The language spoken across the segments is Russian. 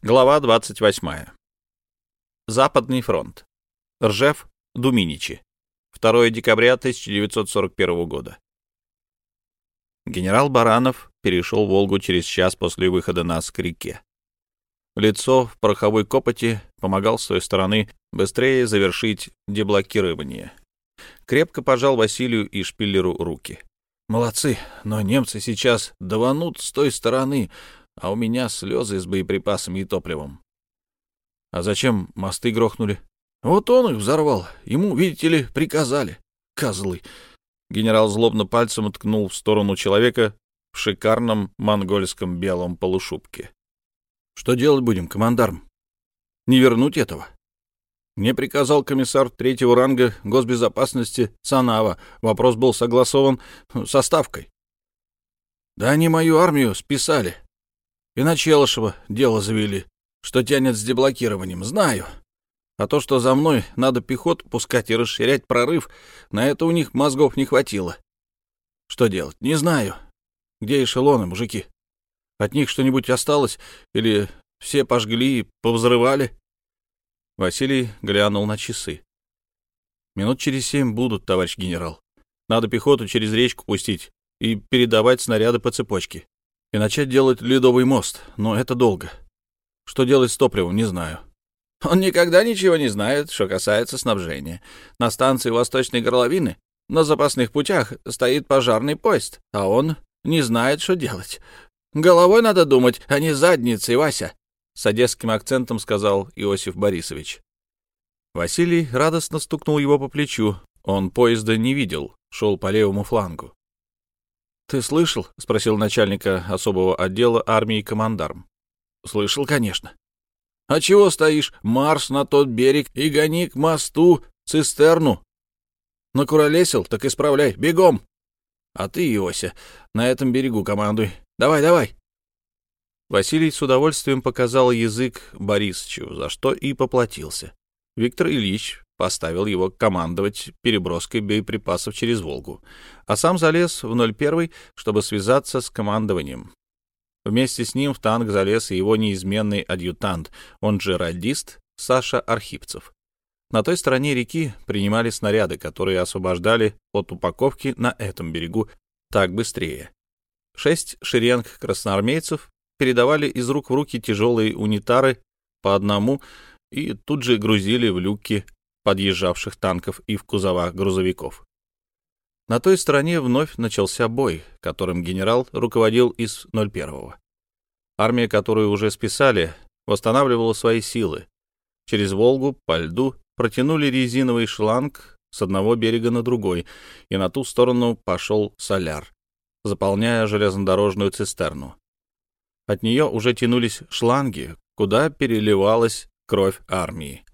Глава 28. Западный фронт. Ржев, Думиничи. 2 декабря 1941 года. Генерал Баранов перешел Волгу через час после выхода нас к реке. Лицо в пороховой копоти помогал с той стороны быстрее завершить деблокирование. Крепко пожал Василию и Шпиллеру руки. «Молодцы, но немцы сейчас даванут с той стороны, а у меня слезы с боеприпасами и топливом. А зачем мосты грохнули? Вот он их взорвал. Ему, видите ли, приказали. Козлы. Генерал злобно пальцем ткнул в сторону человека в шикарном монгольском белом полушубке. Что делать будем, командарм? Не вернуть этого? Мне приказал комиссар третьего ранга госбезопасности Цанава. Вопрос был согласован со ставкой. Да они мою армию списали. И на Челышева дело завели, что тянет с деблокированием. Знаю. А то, что за мной надо пехоту пускать и расширять прорыв, на это у них мозгов не хватило. Что делать? Не знаю. Где эшелоны, мужики? От них что-нибудь осталось? Или все пожгли и повзрывали? Василий глянул на часы. Минут через семь будут, товарищ генерал. Надо пехоту через речку пустить и передавать снаряды по цепочке и начать делать ледовый мост, но это долго. Что делать с топливом, не знаю. Он никогда ничего не знает, что касается снабжения. На станции Восточной Горловины на запасных путях стоит пожарный поезд, а он не знает, что делать. Головой надо думать, а не задницей, Вася, — с одесским акцентом сказал Иосиф Борисович. Василий радостно стукнул его по плечу. Он поезда не видел, шел по левому флангу. «Ты слышал?» — спросил начальника особого отдела армии командарм. «Слышал, конечно». «А чего стоишь? Марш на тот берег и гони к мосту цистерну. Накуролесил? Так исправляй. Бегом!» «А ты, Иося, на этом берегу командуй. Давай, давай!» Василий с удовольствием показал язык Борисовичу, за что и поплатился. Виктор Ильич поставил его командовать переброской боеприпасов через Волгу, а сам залез в 01, чтобы связаться с командованием. Вместе с ним в танк залез и его неизменный адъютант, он же радист Саша Архипцев. На той стороне реки принимали снаряды, которые освобождали от упаковки на этом берегу так быстрее. Шесть шеренг красноармейцев передавали из рук в руки тяжелые унитары по одному и тут же грузили в люки подъезжавших танков и в кузовах грузовиков. На той стороне вновь начался бой, которым генерал руководил из 01-го. Армия, которую уже списали, восстанавливала свои силы. Через Волгу по льду протянули резиновый шланг с одного берега на другой, и на ту сторону пошел соляр, заполняя железнодорожную цистерну. От нее уже тянулись шланги, куда переливалась кровь армии.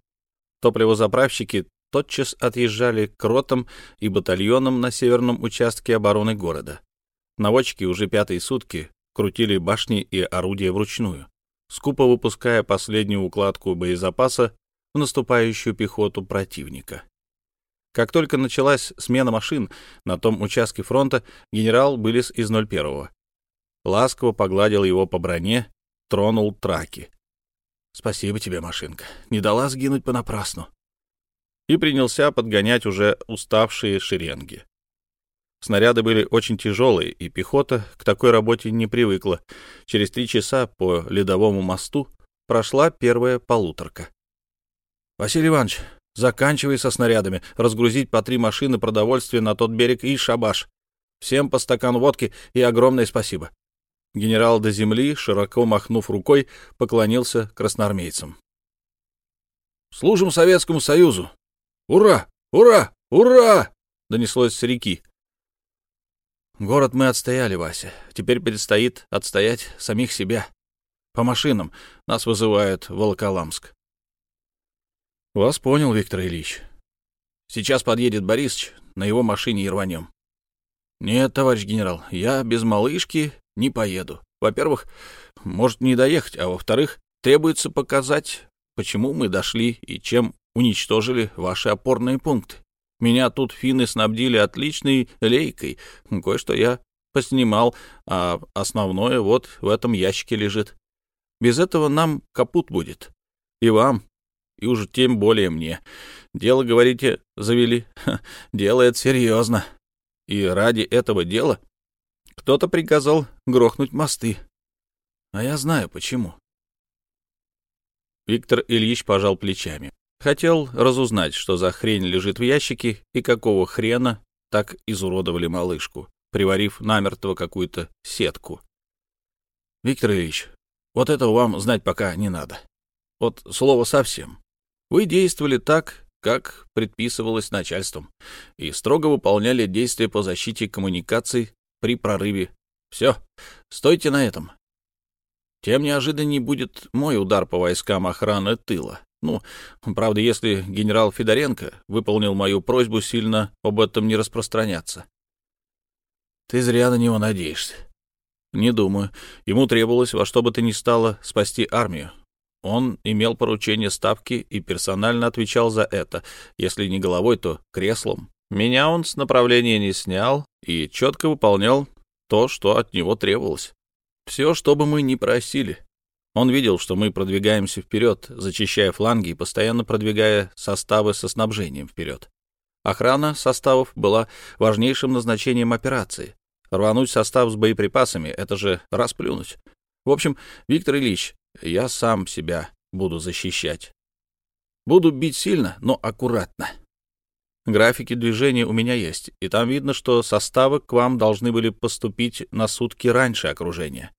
Топливозаправщики тотчас отъезжали к ротам и батальонам на северном участке обороны города. Наводчики уже пятые сутки крутили башни и орудия вручную, скупо выпуская последнюю укладку боезапаса в наступающую пехоту противника. Как только началась смена машин на том участке фронта, генерал вылез из 01-го. Ласково погладил его по броне, тронул траки. Спасибо тебе, машинка. Не дала сгинуть понапрасну. И принялся подгонять уже уставшие шеренги. Снаряды были очень тяжелые, и пехота к такой работе не привыкла. Через три часа по ледовому мосту прошла первая полуторка. — Василий Иванович, заканчивай со снарядами, разгрузить по три машины продовольствия на тот берег и шабаш. Всем по стакан водки и огромное спасибо. Генерал до земли, широко махнув рукой, поклонился красноармейцам. «Служим Советскому Союзу! Ура! Ура! Ура!» — донеслось с реки. «Город мы отстояли, Вася. Теперь предстоит отстоять самих себя. По машинам нас вызывают в Волоколамск». «Вас понял, Виктор Ильич. Сейчас подъедет Борисович, на его машине и рванем». «Нет, товарищ генерал, я без малышки не поеду. Во-первых, может не доехать, а во-вторых, требуется показать, почему мы дошли и чем уничтожили ваши опорные пункты. Меня тут финны снабдили отличной лейкой. Кое-что я поснимал, а основное вот в этом ящике лежит. Без этого нам капут будет. И вам, и уж тем более мне. Дело, говорите, завели. Ха, дело это серьезно. И ради этого дела кто-то приказал грохнуть мосты. А я знаю, почему. Виктор Ильич пожал плечами. Хотел разузнать, что за хрень лежит в ящике и какого хрена так изуродовали малышку, приварив намертво какую-то сетку. Виктор Ильич, вот этого вам знать пока не надо. Вот слово совсем. Вы действовали так, как предписывалось начальством, и строго выполняли действия по защите коммуникаций при прорыве. Все, стойте на этом. Тем неожиданней будет мой удар по войскам охраны тыла. Ну, правда, если генерал Федоренко выполнил мою просьбу сильно об этом не распространяться. Ты зря на него надеешься. Не думаю. Ему требовалось во что бы то ни стало спасти армию. Он имел поручение ставки и персонально отвечал за это. Если не головой, то креслом. Меня он с направления не снял и четко выполнял то, что от него требовалось. Все, что бы мы ни просили. Он видел, что мы продвигаемся вперед, зачищая фланги и постоянно продвигая составы со снабжением вперед. Охрана составов была важнейшим назначением операции. Рвануть состав с боеприпасами — это же расплюнуть. В общем, Виктор Ильич, я сам себя буду защищать. Буду бить сильно, но аккуратно. Графики движения у меня есть, и там видно, что составы к вам должны были поступить на сутки раньше окружения.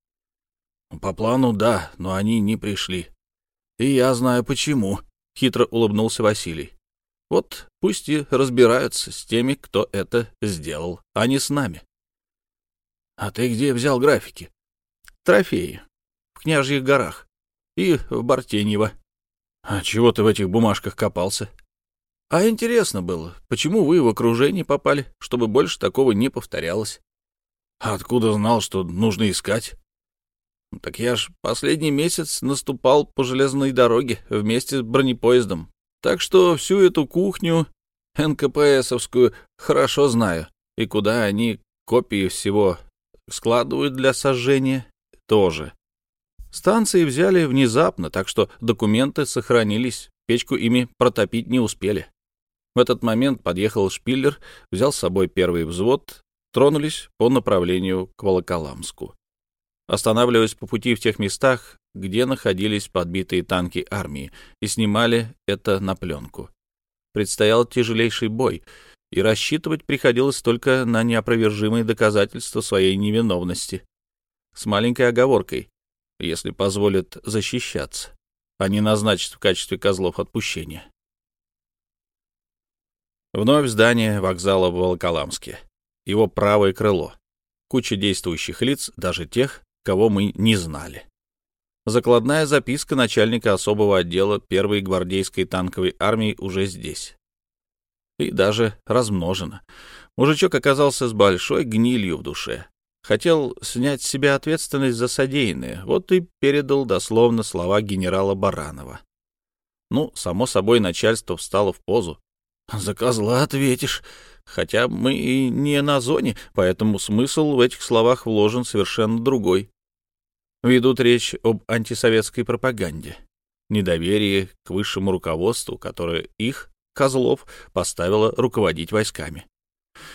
По плану, да, но они не пришли. И я знаю почему, — хитро улыбнулся Василий. Вот пусть и разбираются с теми, кто это сделал, а не с нами. А ты где взял графики? Трофеи. В Княжьих горах. И в Бартеньево. А чего ты в этих бумажках копался? А интересно было, почему вы в окружение попали, чтобы больше такого не повторялось? А откуда знал, что нужно искать? Так я ж последний месяц наступал по железной дороге вместе с бронепоездом. Так что всю эту кухню НКПСовскую хорошо знаю. И куда они копии всего складывают для сожжения, тоже. Станции взяли внезапно, так что документы сохранились, печку ими протопить не успели. В этот момент подъехал шпиллер, взял с собой первый взвод, тронулись по направлению к Волоколамску останавливаясь по пути в тех местах, где находились подбитые танки армии, и снимали это на пленку. Предстоял тяжелейший бой, и рассчитывать приходилось только на неопровержимые доказательства своей невиновности. С маленькой оговоркой, если позволят защищаться, а не назначат в качестве козлов отпущения. Вновь здание вокзала в Волоколамске. Его правое крыло. Куча действующих лиц, даже тех, кого мы не знали. Закладная записка начальника особого отдела первой гвардейской танковой армии уже здесь. И даже размножена. Мужичок оказался с большой гнилью в душе. Хотел снять с себя ответственность за содеянное, вот и передал дословно слова генерала Баранова. Ну, само собой, начальство встало в позу. «За козла ответишь», хотя мы и не на зоне, поэтому смысл в этих словах вложен совершенно другой. Ведут речь об антисоветской пропаганде, недоверии к высшему руководству, которое их, Козлов, поставило руководить войсками.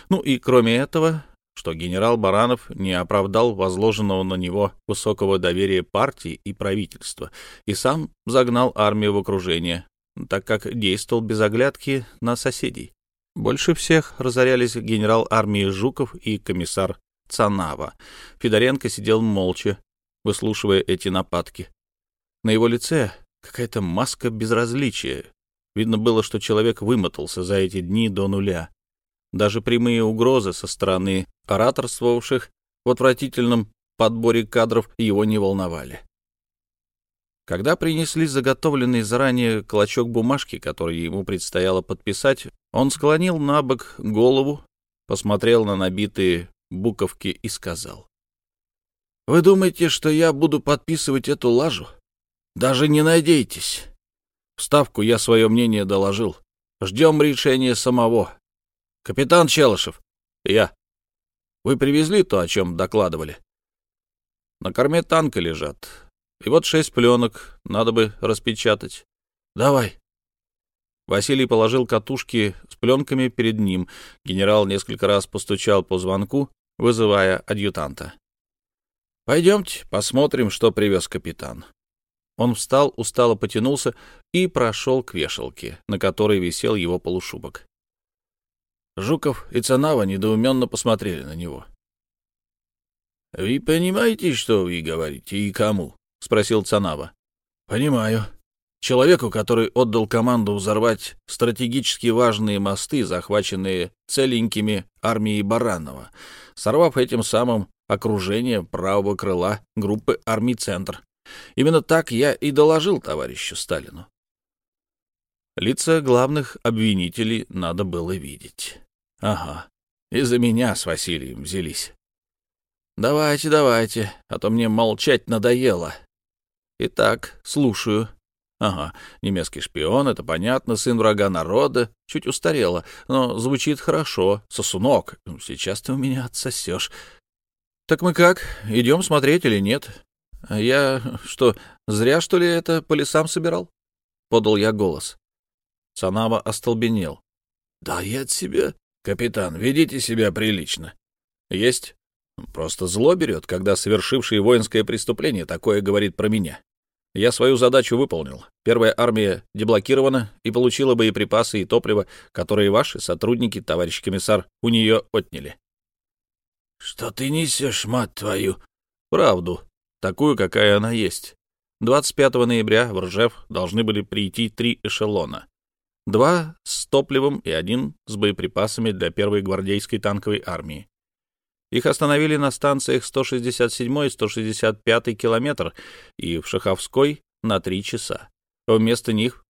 Ну и кроме этого, что генерал Баранов не оправдал возложенного на него высокого доверия партии и правительства и сам загнал армию в окружение, так как действовал без оглядки на соседей. Больше всех разорялись генерал армии Жуков и комиссар Цанава. Федоренко сидел молча, выслушивая эти нападки. На его лице какая-то маска безразличия. Видно было, что человек вымотался за эти дни до нуля. Даже прямые угрозы со стороны ораторствовавших в отвратительном подборе кадров его не волновали. Когда принесли заготовленный заранее клочок бумажки, который ему предстояло подписать, он склонил на бок голову, посмотрел на набитые буковки и сказал. Вы думаете, что я буду подписывать эту лажу? Даже не надейтесь. Вставку я свое мнение доложил. Ждем решения самого. Капитан Челышев, я. Вы привезли то, о чем докладывали? На корме танка лежат. И вот шесть пленок, надо бы распечатать. Давай. Василий положил катушки с пленками перед ним. Генерал несколько раз постучал по звонку, вызывая адъютанта. «Пойдемте, посмотрим, что привез капитан». Он встал, устало потянулся и прошел к вешалке, на которой висел его полушубок. Жуков и Цанава недоуменно посмотрели на него. — Вы понимаете, что вы говорите и кому? — спросил Цанава. — Понимаю. Человеку, который отдал команду взорвать стратегически важные мосты, захваченные целенькими армией Баранова, сорвав этим самым окружение правого крыла группы армий «Центр». Именно так я и доложил товарищу Сталину. Лица главных обвинителей надо было видеть. Ага, из-за меня с Василием взялись. Давайте, давайте, а то мне молчать надоело. Итак, слушаю. Ага, немецкий шпион, это понятно, сын врага народа, чуть устарело, но звучит хорошо. Сосунок, сейчас ты у меня отсосешь. Так мы как, идем смотреть или нет? Я что, зря, что ли, это по лесам собирал? Подал я голос. Санава остолбенел. Да я от себя «Капитан, ведите себя прилично». «Есть. Просто зло берет, когда совершивший воинское преступление такое говорит про меня. Я свою задачу выполнил. Первая армия деблокирована и получила боеприпасы и топливо, которые ваши сотрудники, товарищ комиссар, у нее отняли». «Что ты несешь, мать твою?» «Правду. Такую, какая она есть. 25 ноября в Ржев должны были прийти три эшелона два с топливом и один с боеприпасами для первой гвардейской танковой армии. Их остановили на станциях 167 и 165 километр и в Шаховской на три часа. Вместо них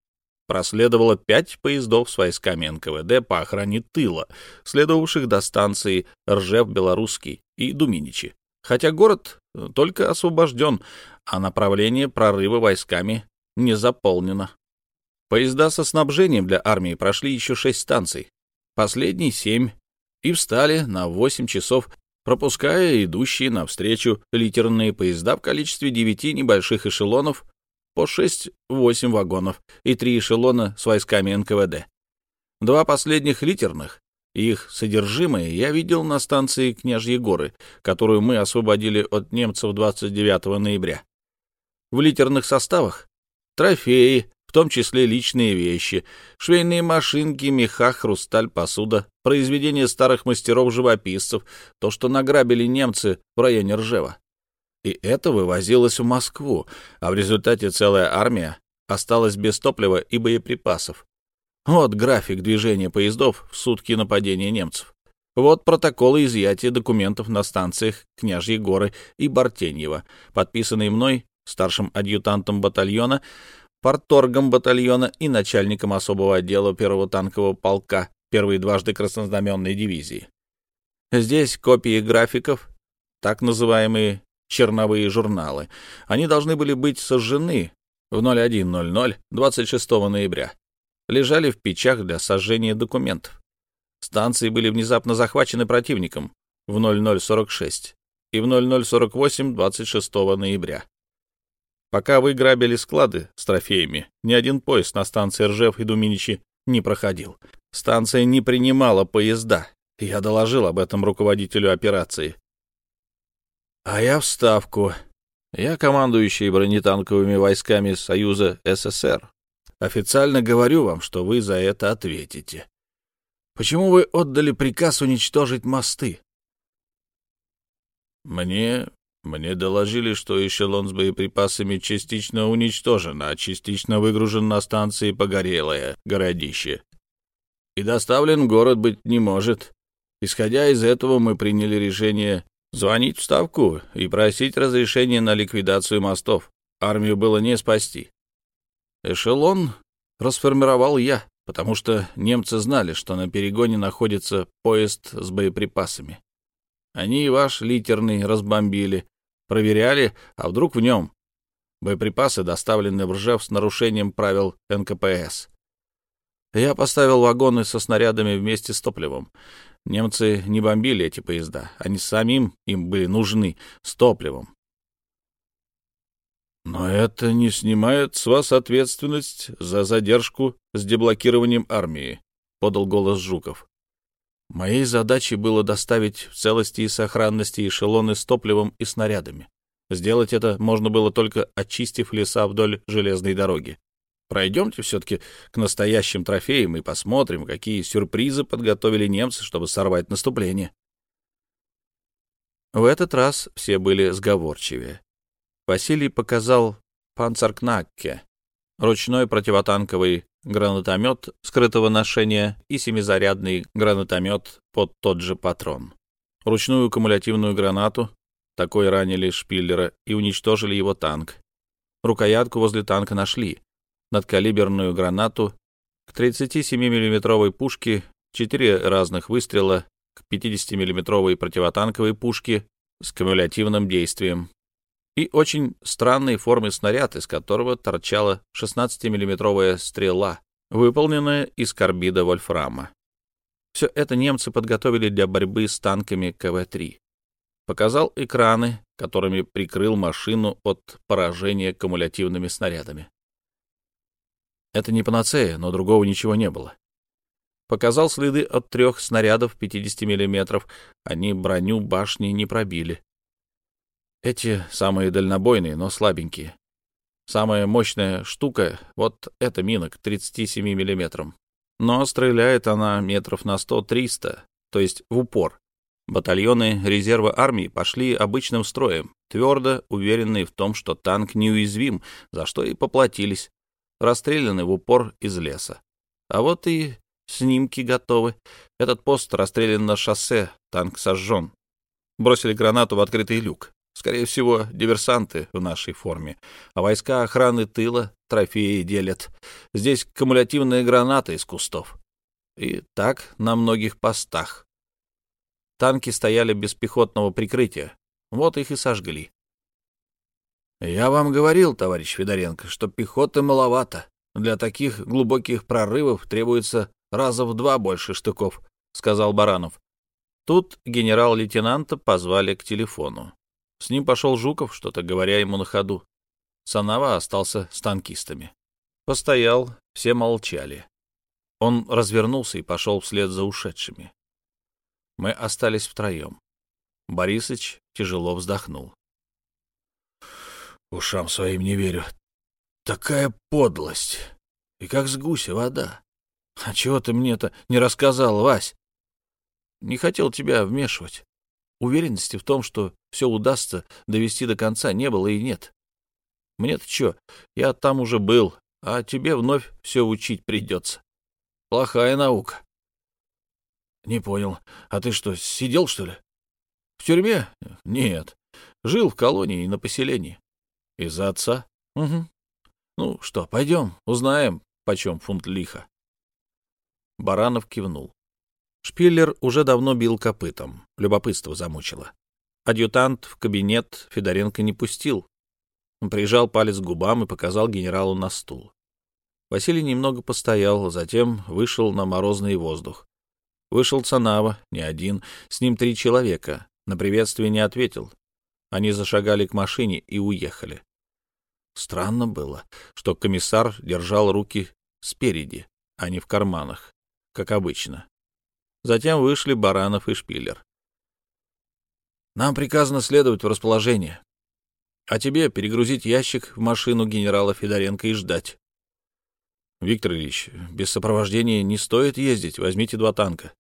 проследовало пять поездов с войсками НКВД по охране тыла, следовавших до станции Ржев-Белорусский и Думиничи. Хотя город только освобожден, а направление прорыва войсками не заполнено. Поезда со снабжением для армии прошли еще шесть станций, последние семь, и встали на восемь часов, пропуская идущие навстречу литерные поезда в количестве девяти небольших эшелонов по шесть-восемь вагонов и три эшелона с войсками НКВД. Два последних литерных их содержимое я видел на станции Княжьи горы, которую мы освободили от немцев 29 ноября. В литерных составах трофеи, в том числе личные вещи, швейные машинки, меха, хрусталь, посуда, произведения старых мастеров-живописцев, то, что награбили немцы в районе Ржева. И это вывозилось в Москву, а в результате целая армия осталась без топлива и боеприпасов. Вот график движения поездов в сутки нападения немцев. Вот протоколы изъятия документов на станциях Княжьи горы и Бартеньева, подписанные мной, старшим адъютантом батальона, порторгом батальона и начальником особого отдела первого танкового полка первой дважды краснознаменной дивизии. Здесь копии графиков, так называемые черновые журналы. Они должны были быть сожжены в 01.00 26 ноября. Лежали в печах для сожжения документов. Станции были внезапно захвачены противником в 0046 и в 0048 26 ноября. Пока вы грабили склады с трофеями, ни один поезд на станции Ржев и Думиничи не проходил. Станция не принимала поезда. Я доложил об этом руководителю операции. А я в Ставку. Я командующий бронетанковыми войсками Союза СССР. Официально говорю вам, что вы за это ответите. Почему вы отдали приказ уничтожить мосты? Мне мне доложили, что эшелон с боеприпасами частично уничтожен, а частично выгружен на станции Погорелое, городище. И доставлен в город быть не может. Исходя из этого, мы приняли решение звонить в Ставку и просить разрешения на ликвидацию мостов. Армию было не спасти. Эшелон расформировал я, потому что немцы знали, что на перегоне находится поезд с боеприпасами. Они и ваш литерный разбомбили, проверяли, а вдруг в нем. Боеприпасы доставлены в Ржев с нарушением правил НКПС. Я поставил вагоны со снарядами вместе с топливом. Немцы не бомбили эти поезда, они самим им были нужны с топливом. Но это не снимает с вас ответственность за задержку с деблокированием армии, подал голос Жуков. Моей задачей было доставить в целости и сохранности эшелоны с топливом и снарядами. Сделать это можно было только очистив леса вдоль железной дороги. Пройдемте все-таки к настоящим трофеям и посмотрим, какие сюрпризы подготовили немцы, чтобы сорвать наступление. В этот раз все были сговорчивее. Василий показал панцеркнакке, ручной противотанковый гранатомет скрытого ношения и семизарядный гранатомет под тот же патрон. Ручную кумулятивную гранату, такой ранили Шпиллера и уничтожили его танк. Рукоятку возле танка нашли. Надкалиберную гранату к 37 миллиметровой пушке, четыре разных выстрела к 50 миллиметровой противотанковой пушке с кумулятивным действием и очень странной формы снаряд, из которого торчала 16-миллиметровая стрела, выполненная из карбида вольфрама. Все это немцы подготовили для борьбы с танками КВ-3. Показал экраны, которыми прикрыл машину от поражения кумулятивными снарядами. Это не панацея, но другого ничего не было. Показал следы от трех снарядов 50 мм. Они броню башни не пробили. Эти самые дальнобойные, но слабенькие. Самая мощная штука — вот эта мина к 37 миллиметрам. Но стреляет она метров на 100-300, то есть в упор. Батальоны резерва армии пошли обычным строем, твердо уверенные в том, что танк неуязвим, за что и поплатились. Расстреляны в упор из леса. А вот и снимки готовы. Этот пост расстрелян на шоссе, танк сожжен. Бросили гранату в открытый люк. Скорее всего, диверсанты в нашей форме, а войска охраны тыла трофеи делят. Здесь кумулятивные гранаты из кустов. И так на многих постах. Танки стояли без пехотного прикрытия. Вот их и сожгли. Я вам говорил, товарищ Федоренко, что пехоты маловато. Для таких глубоких прорывов требуется раза в два больше штыков, — сказал Баранов. Тут генерал-лейтенанта позвали к телефону. С ним пошел Жуков, что-то говоря ему на ходу. Санава остался с танкистами. Постоял, все молчали. Он развернулся и пошел вслед за ушедшими. Мы остались втроем. Борисыч тяжело вздохнул. Ушам своим не верю. Такая подлость. И как с гуся вода. А чего ты мне-то не рассказал, Вась? Не хотел тебя вмешивать. Уверенности в том, что все удастся довести до конца, не было и нет. Мне-то что, я там уже был, а тебе вновь все учить придется. Плохая наука. Не понял. А ты что, сидел, что ли? В тюрьме? Нет. Жил в колонии и на поселении. Из-за отца? Угу. Ну что, пойдем, узнаем, почем фунт лиха. Баранов кивнул. Шпиллер уже давно бил копытом. Любопытство замучило. Адъютант в кабинет Федоренко не пустил. Он прижал палец к губам и показал генералу на стул. Василий немного постоял, затем вышел на морозный воздух. Вышел Цанава, не один, с ним три человека. На приветствие не ответил. Они зашагали к машине и уехали. Странно было, что комиссар держал руки спереди, а не в карманах, как обычно. Затем вышли Баранов и Шпиллер. «Нам приказано следовать в расположение. А тебе перегрузить ящик в машину генерала Федоренко и ждать. Виктор Ильич, без сопровождения не стоит ездить. Возьмите два танка».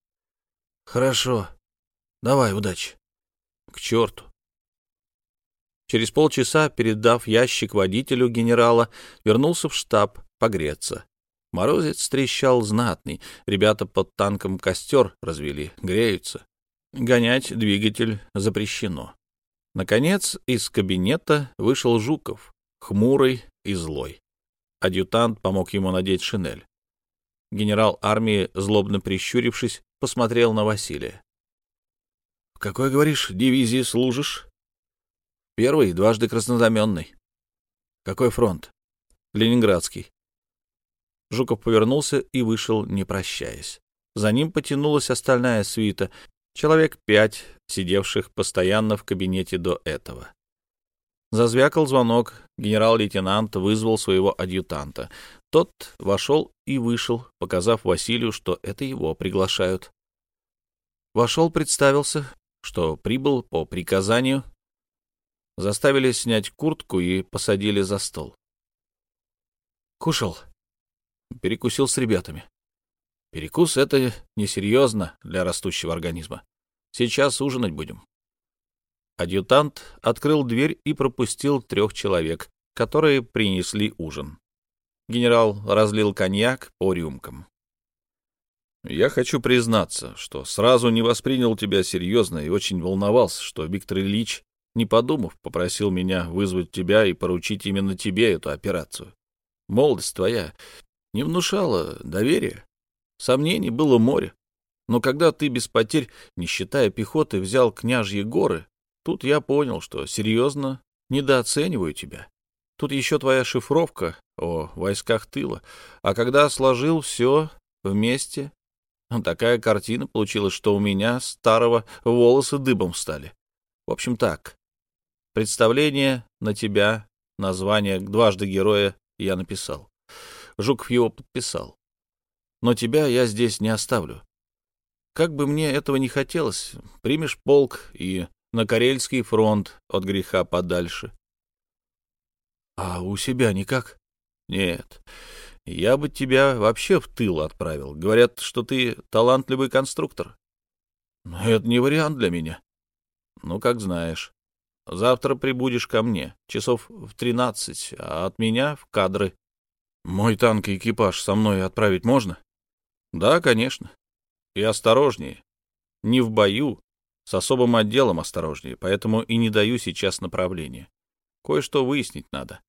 «Хорошо. Давай, удачи». «К черту». Через полчаса, передав ящик водителю генерала, вернулся в штаб погреться. Морозец трещал знатный. Ребята под танком костер развели, греются. Гонять двигатель запрещено. Наконец из кабинета вышел Жуков, хмурый и злой. Адъютант помог ему надеть шинель. Генерал армии, злобно прищурившись, посмотрел на Василия. — В какой, говоришь, дивизии служишь? — Первый, дважды краснозаменный. — Какой фронт? — Ленинградский. Жуков повернулся и вышел, не прощаясь. За ним потянулась остальная свита, человек пять, сидевших постоянно в кабинете до этого. Зазвякал звонок. Генерал-лейтенант вызвал своего адъютанта. Тот вошел и вышел, показав Василию, что это его приглашают. Вошел, представился, что прибыл по приказанию. Заставили снять куртку и посадили за стол. Кушал. Перекусил с ребятами. Перекус — это несерьезно для растущего организма. Сейчас ужинать будем. Адъютант открыл дверь и пропустил трех человек, которые принесли ужин. Генерал разлил коньяк по рюмкам. «Я хочу признаться, что сразу не воспринял тебя серьезно и очень волновался, что Виктор Ильич, не подумав, попросил меня вызвать тебя и поручить именно тебе эту операцию. Молодость твоя не внушала доверия. Сомнений было море. Но когда ты без потерь, не считая пехоты, взял княжьи горы, тут я понял, что серьезно недооцениваю тебя. Тут еще твоя шифровка о войсках тыла. А когда сложил все вместе, такая картина получилась, что у меня старого волосы дыбом стали. В общем, так. Представление на тебя, название дважды героя я написал. Жуков его подписал. Но тебя я здесь не оставлю. Как бы мне этого не хотелось, примешь полк и на Карельский фронт от греха подальше. А у себя никак? Нет. Я бы тебя вообще в тыл отправил. Говорят, что ты талантливый конструктор. Но это не вариант для меня. Ну, как знаешь. Завтра прибудешь ко мне, часов в тринадцать, а от меня в кадры. Мой танк и экипаж со мной отправить можно? Да, конечно. И осторожнее. Не в бою, с особым отделом осторожнее, поэтому и не даю сейчас направления. Кое-что выяснить надо.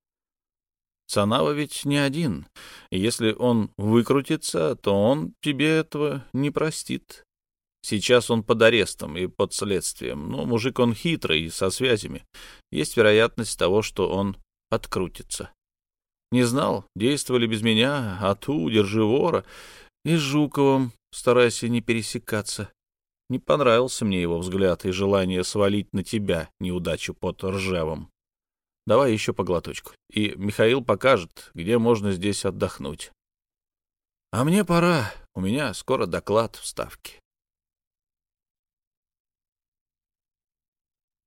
Санава ведь не один, если он выкрутится, то он тебе этого не простит. Сейчас он под арестом и под следствием, но мужик он хитрый и со связями. Есть вероятность того, что он открутится. Не знал, действовали без меня, а ту, держи вора. И с Жуковым старайся не пересекаться. Не понравился мне его взгляд и желание свалить на тебя неудачу под ржавом. Давай еще по глоточку, и Михаил покажет, где можно здесь отдохнуть. А мне пора, у меня скоро доклад в Ставке.